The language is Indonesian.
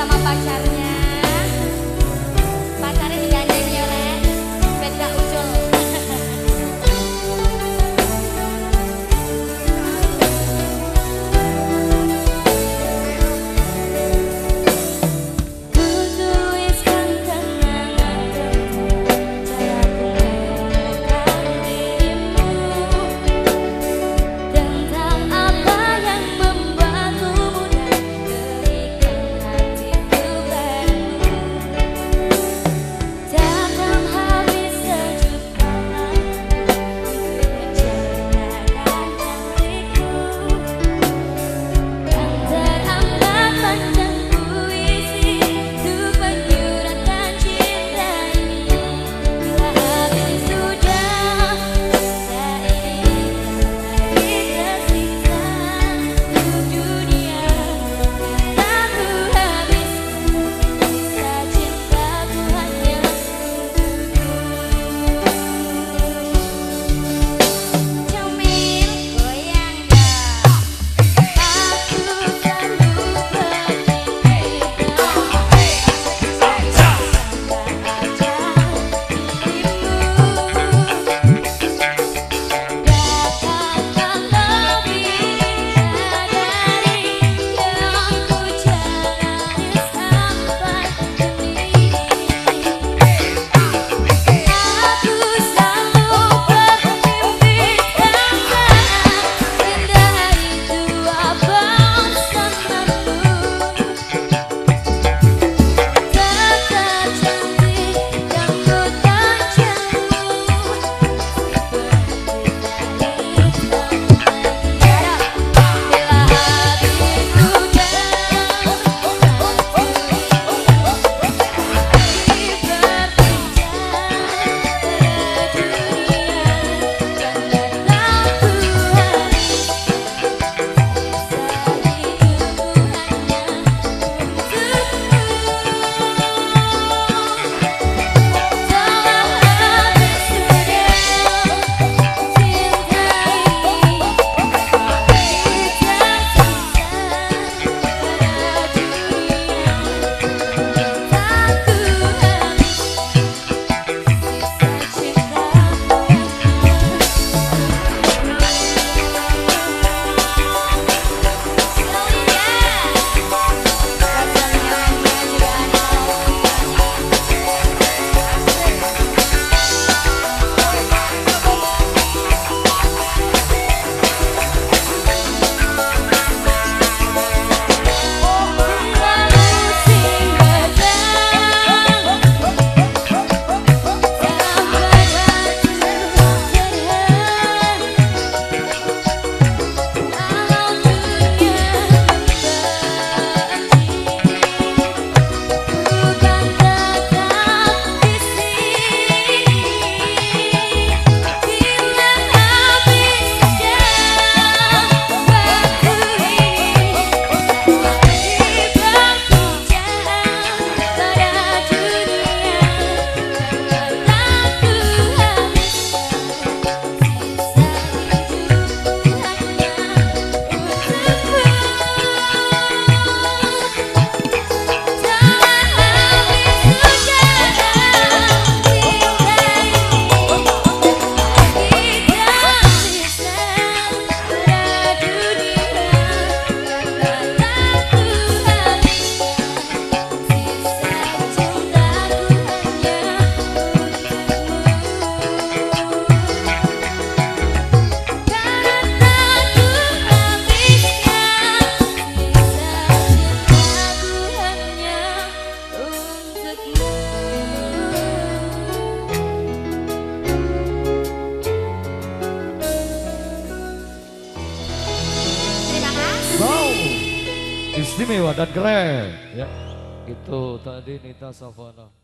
sama pacarnya. Istimewa dan keren. Ya itu tadi Nita Savana